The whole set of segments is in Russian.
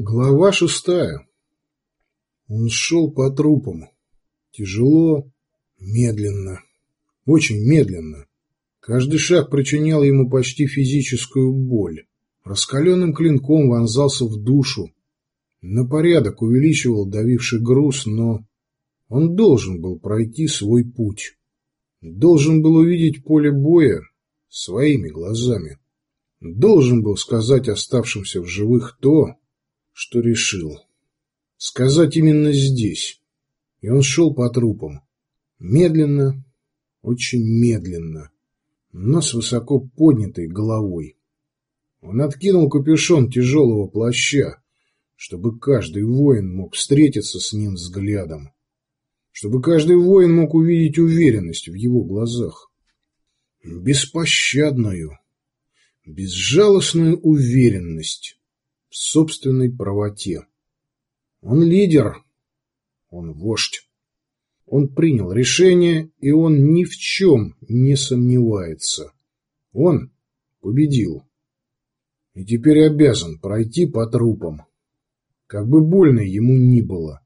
Глава шестая. Он шел по трупам. Тяжело, медленно. Очень медленно. Каждый шаг причинял ему почти физическую боль. Раскаленным клинком вонзался в душу. На порядок увеличивал давивший груз, но он должен был пройти свой путь. Должен был увидеть поле боя своими глазами. Должен был сказать оставшимся в живых то, что решил. Сказать именно здесь. И он шел по трупам. Медленно, очень медленно, но с высоко поднятой головой. Он откинул капюшон тяжелого плаща, чтобы каждый воин мог встретиться с ним взглядом. Чтобы каждый воин мог увидеть уверенность в его глазах. Беспощадную, безжалостную уверенность в собственной правоте. Он лидер, он вождь. Он принял решение, и он ни в чем не сомневается. Он победил. И теперь обязан пройти по трупам. Как бы больно ему ни было.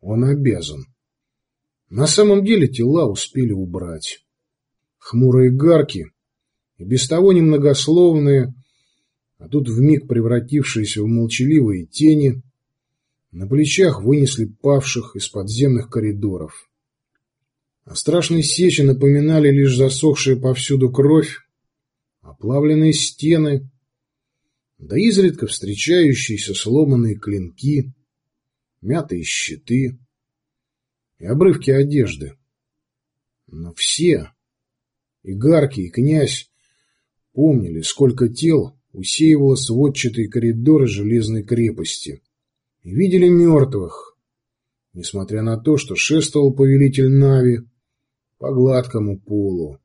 Он обязан. На самом деле тела успели убрать. Хмурые гарки и без того немногословные, а тут вмиг превратившиеся в молчаливые тени, на плечах вынесли павших из подземных коридоров. А страшные сечи напоминали лишь засохшая повсюду кровь, оплавленные стены, да изредка встречающиеся сломанные клинки, мятые щиты и обрывки одежды. Но все, и Гарки, и князь, помнили, сколько тел усеивало сводчатые коридоры железной крепости, видели мертвых, несмотря на то, что шествовал повелитель Нави по гладкому полу.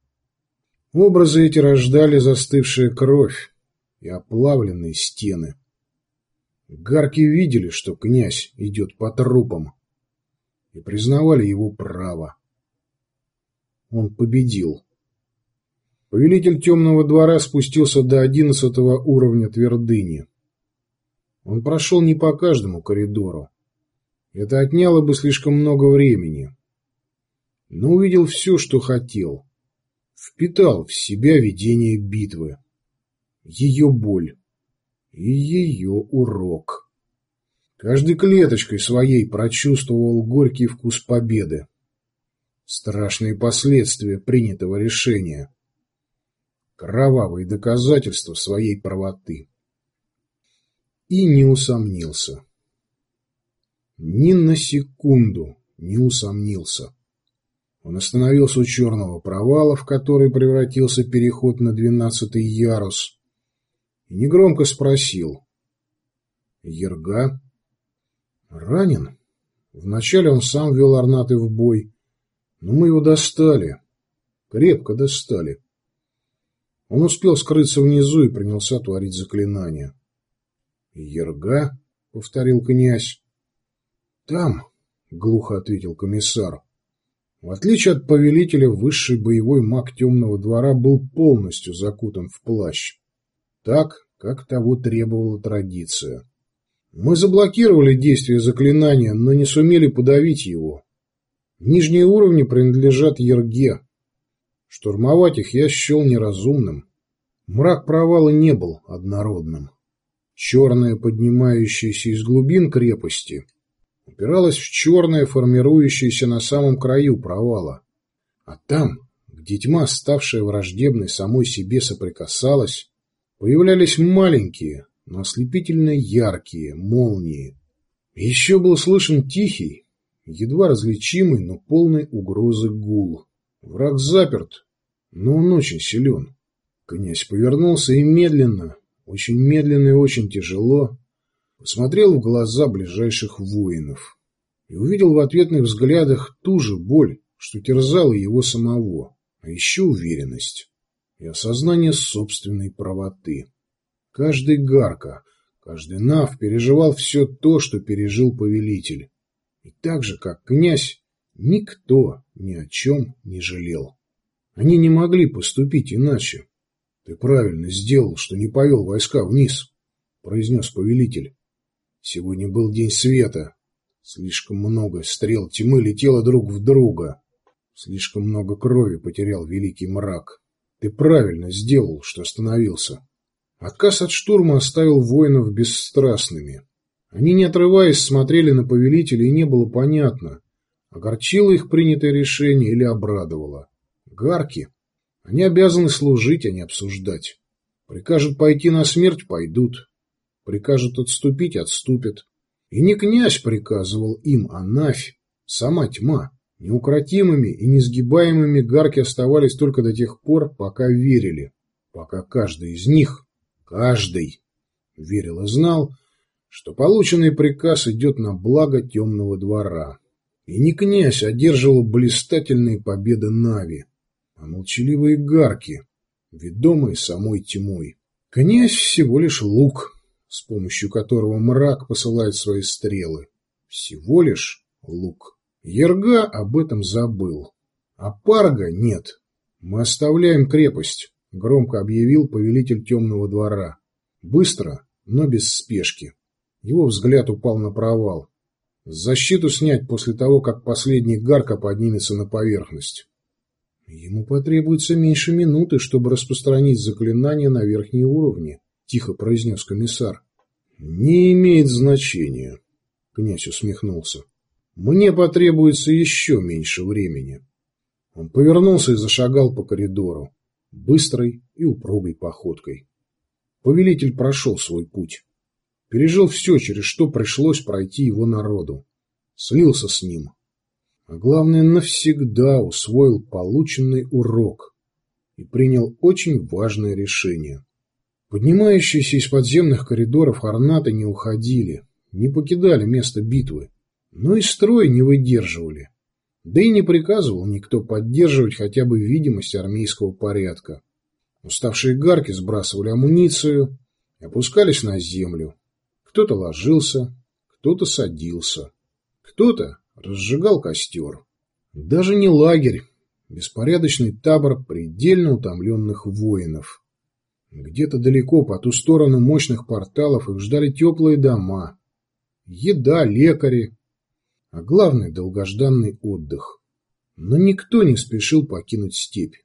Образы эти рождали застывшая кровь и оплавленные стены. Гарки видели, что князь идет по трупам, и признавали его право. Он победил. Повелитель темного двора спустился до одиннадцатого уровня твердыни. Он прошел не по каждому коридору. Это отняло бы слишком много времени. Но увидел все, что хотел. Впитал в себя видение битвы. Ее боль. И ее урок. Каждой клеточкой своей прочувствовал горький вкус победы. Страшные последствия принятого решения кровавые доказательства своей правоты. И не усомнился. Ни на секунду не усомнился. Он остановился у черного провала, в который превратился переход на двенадцатый ярус, и негромко спросил. «Ерга?» «Ранен?» Вначале он сам вел орнаты в бой, но мы его достали, крепко достали. Он успел скрыться внизу и принялся творить заклинания. «Ерга?» — повторил князь. «Там», — глухо ответил комиссар. В отличие от повелителя, высший боевой маг темного двора был полностью закутан в плащ. Так, как того требовала традиция. Мы заблокировали действие заклинания, но не сумели подавить его. Нижние уровни принадлежат Ерге, Штурмовать их я счел неразумным. Мрак провала не был однородным. Черное, поднимающееся из глубин крепости, упиралось в черное, формирующееся на самом краю провала. А там, где тьма, ставшая враждебной самой себе, соприкасалась, появлялись маленькие, но ослепительно яркие молнии. Еще был слышен тихий, едва различимый, но полный угрозы гул. Враг заперт, но он очень силен. Князь повернулся и медленно, очень медленно и очень тяжело посмотрел в глаза ближайших воинов и увидел в ответных взглядах ту же боль, что терзала его самого, а еще уверенность и осознание собственной правоты. Каждый гарка, каждый нав переживал все то, что пережил повелитель. И так же, как князь, никто ни о чем не жалел. Они не могли поступить иначе. Ты правильно сделал, что не повел войска вниз, произнес повелитель. Сегодня был день света. Слишком много стрел тьмы летело друг в друга. Слишком много крови потерял великий мрак. Ты правильно сделал, что остановился. Отказ от штурма оставил воинов бесстрастными. Они, не отрываясь, смотрели на повелителя, и не было понятно, огорчило их принятое решение или обрадовало. Гарки. Они обязаны служить, а не обсуждать. Прикажут пойти на смерть – пойдут. Прикажут отступить – отступят. И не князь приказывал им, а Навь, сама тьма. Неукротимыми и несгибаемыми гарки оставались только до тех пор, пока верили. Пока каждый из них, каждый, верил и знал, что полученный приказ идет на благо темного двора. И не князь одерживал блистательные победы Нави, а молчаливые гарки, ведомые самой тьмой. Князь всего лишь лук, с помощью которого мрак посылает свои стрелы. Всего лишь лук. Ерга об этом забыл. А Парга нет. Мы оставляем крепость, громко объявил повелитель темного двора. Быстро, но без спешки. Его взгляд упал на провал. Защиту снять после того, как последний гарка поднимется на поверхность. Ему потребуется меньше минуты, чтобы распространить заклинание на верхние уровни, тихо произнес комиссар. Не имеет значения, князь усмехнулся. Мне потребуется еще меньше времени. Он повернулся и зашагал по коридору, быстрой и упругой походкой. Повелитель прошел свой путь. Пережил все, через что пришлось пройти его народу. Слился с ним. А главное, навсегда усвоил полученный урок и принял очень важное решение. Поднимающиеся из подземных коридоров орнаты не уходили, не покидали место битвы, но и строй не выдерживали. Да и не приказывал никто поддерживать хотя бы видимость армейского порядка. Уставшие гарки сбрасывали амуницию и опускались на землю, кто-то ложился, кто-то садился, кто-то разжигал костер. Даже не лагерь, беспорядочный табор предельно утомленных воинов. Где-то далеко, по ту сторону мощных порталов, их ждали теплые дома, еда, лекари, а главное – долгожданный отдых. Но никто не спешил покинуть степь.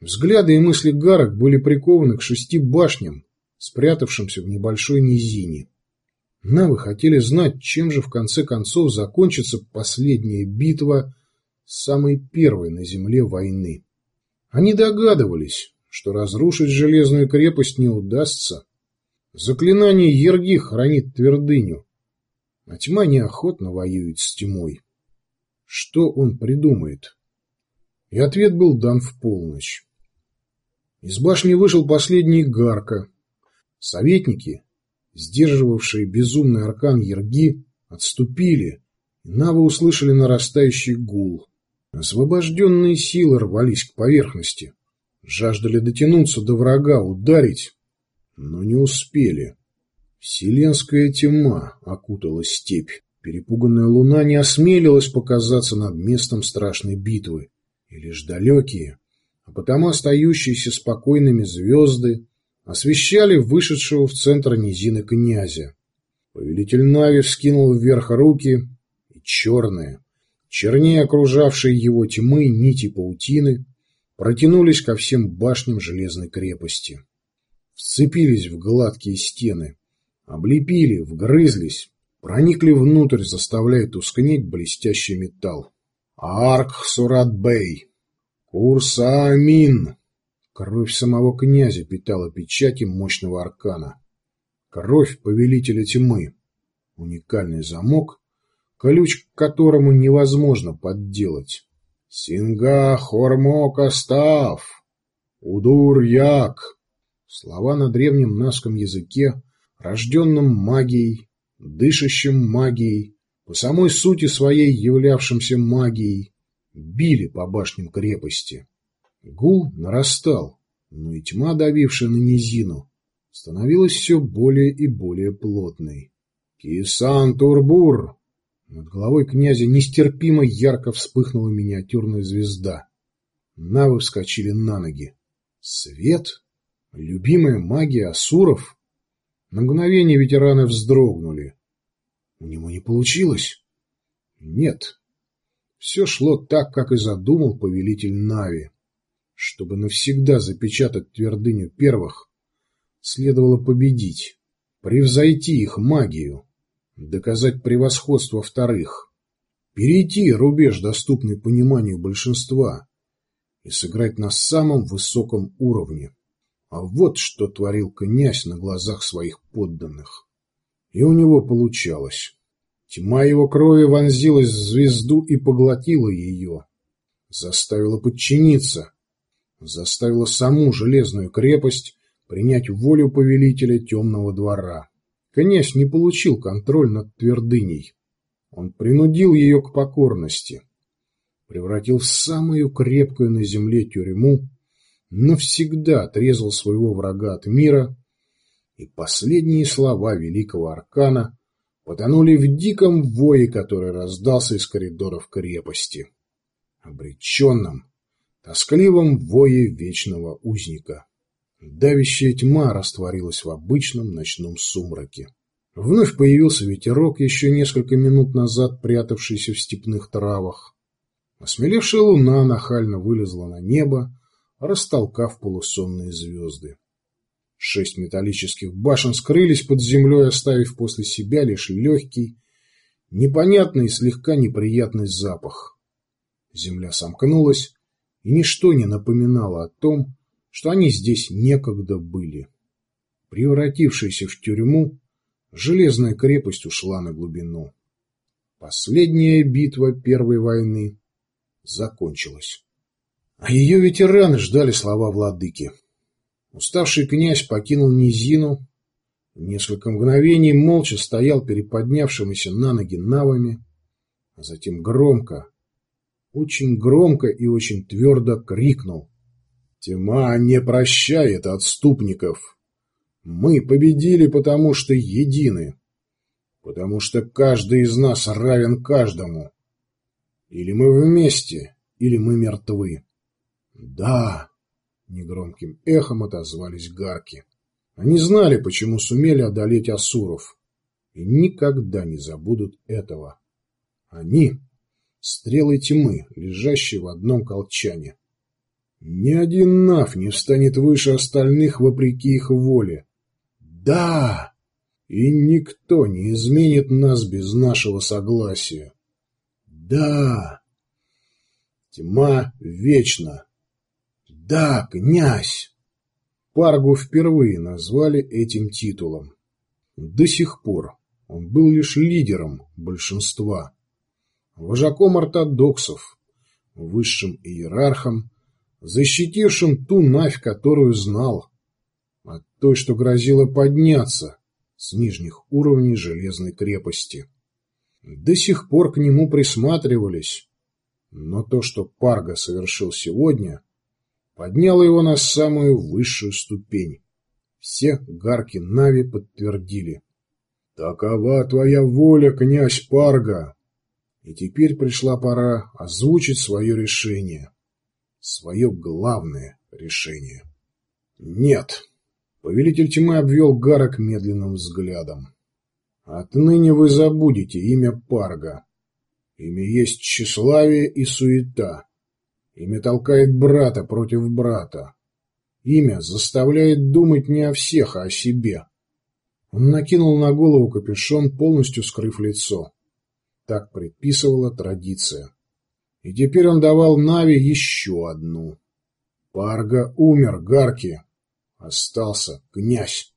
Взгляды и мысли гарок были прикованы к шести башням, спрятавшимся в небольшой низине. Навы хотели знать, чем же в конце концов закончится последняя битва самой первой на земле войны. Они догадывались, что разрушить железную крепость не удастся. Заклинание Ерги хранит твердыню, а тьма неохотно воюет с тьмой. Что он придумает? И ответ был дан в полночь. Из башни вышел последний Гарка. Советники, сдерживавшие безумный аркан Ерги, отступили, и Навы услышали нарастающий гул. Освобожденные силы рвались к поверхности, жаждали дотянуться до врага, ударить, но не успели. Вселенская тьма окутала степь. Перепуганная луна не осмелилась показаться над местом страшной битвы, и лишь далекие, а потому остающиеся спокойными звезды освещали вышедшего в центр низины князя. Повелитель Нави вскинул вверх руки, и черные, чернее окружавшие его тьмы нити паутины, протянулись ко всем башням железной крепости. Вцепились в гладкие стены, облепили, вгрызлись, проникли внутрь, заставляя тускнеть блестящий металл. Арк Сурат-Бей! Курса Амин! Кровь самого князя питала печати мощного аркана. Кровь повелителя тьмы. Уникальный замок, ключ к которому невозможно подделать. Синга Хормока Став! Удур Як! Слова на древнем наском языке, рожденном магией, дышащем магией, по самой сути своей являвшимся магией, били по башням крепости. Гул нарастал, но и тьма, давившая на низину, становилась все более и более плотной. «Кисан Турбур!» Над головой князя нестерпимо ярко вспыхнула миниатюрная звезда. Навы вскочили на ноги. Свет? Любимая магия асуров? На мгновение ветераны вздрогнули. У него не получилось? Нет. Все шло так, как и задумал повелитель Нави. Чтобы навсегда запечатать твердыню первых, следовало победить, превзойти их магию, доказать превосходство вторых, перейти рубеж, доступный пониманию большинства, и сыграть на самом высоком уровне. А вот что творил князь на глазах своих подданных. И у него получалось. Тьма его крови вонзилась в звезду и поглотила ее. Заставила подчиниться. Заставила саму железную крепость принять волю повелителя темного двора. Князь не получил контроль над твердыней. Он принудил ее к покорности. Превратил в самую крепкую на земле тюрьму, навсегда отрезал своего врага от мира, и последние слова великого аркана потонули в диком вое, который раздался из коридоров крепости, обреченном, тоскливом вое вечного узника. Давящая тьма растворилась в обычном ночном сумраке. Вновь появился ветерок, еще несколько минут назад прятавшийся в степных травах. Осмелевшая луна нахально вылезла на небо, растолкав полусонные звезды. Шесть металлических башен скрылись под землей, оставив после себя лишь легкий, непонятный и слегка неприятный запах. Земля сомкнулась, и ничто не напоминало о том, что они здесь некогда были. Превратившаяся в тюрьму, железная крепость ушла на глубину. Последняя битва Первой войны закончилась. А ее ветераны ждали слова владыки. Уставший князь покинул низину, несколько мгновений молча стоял перед поднявшимися на ноги навами, а затем громко, очень громко и очень твердо крикнул. «Тьма не прощает отступников! Мы победили, потому что едины, потому что каждый из нас равен каждому. Или мы вместе, или мы мертвы. Да!» Негромким эхом отозвались гарки. Они знали, почему сумели одолеть асуров, и никогда не забудут этого. Они — стрелы тьмы, лежащие в одном колчане. Ни один нав не встанет выше остальных вопреки их воле. Да! И никто не изменит нас без нашего согласия. Да! Тьма вечна. Да, князь! Паргу впервые назвали этим титулом. До сих пор он был лишь лидером большинства, вожаком ортодоксов, высшим иерархом, защитившим ту навь, которую знал, от той, что грозило подняться с нижних уровней железной крепости. До сих пор к нему присматривались, но то, что Парга совершил сегодня, поднял его на самую высшую ступень. Все гарки Нави подтвердили. «Такова твоя воля, князь Парга!» И теперь пришла пора озвучить свое решение. Свое главное решение. «Нет!» Повелитель тьмы обвел гарок медленным взглядом. «Отныне вы забудете имя Парга. Имя есть тщеславие и суета. Имя толкает брата против брата. Имя заставляет думать не о всех, а о себе. Он накинул на голову капюшон, полностью скрыв лицо. Так предписывала традиция. И теперь он давал Нави еще одну. Парга умер, Гарки. Остался князь.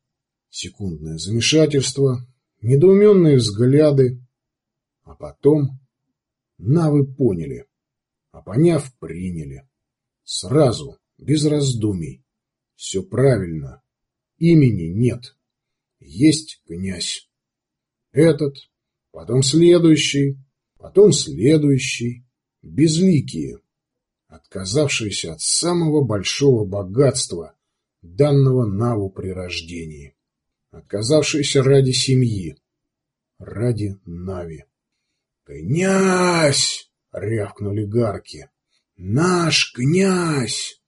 Секундное замешательство, недоуменные взгляды. А потом Навы поняли а поняв, приняли. Сразу, без раздумий. Все правильно. Имени нет. Есть князь. Этот, потом следующий, потом следующий. Безликие, отказавшиеся от самого большого богатства, данного Наву при рождении. Отказавшиеся ради семьи, ради Нави. «Князь!» — рявкнули гарки. «Наш князь!»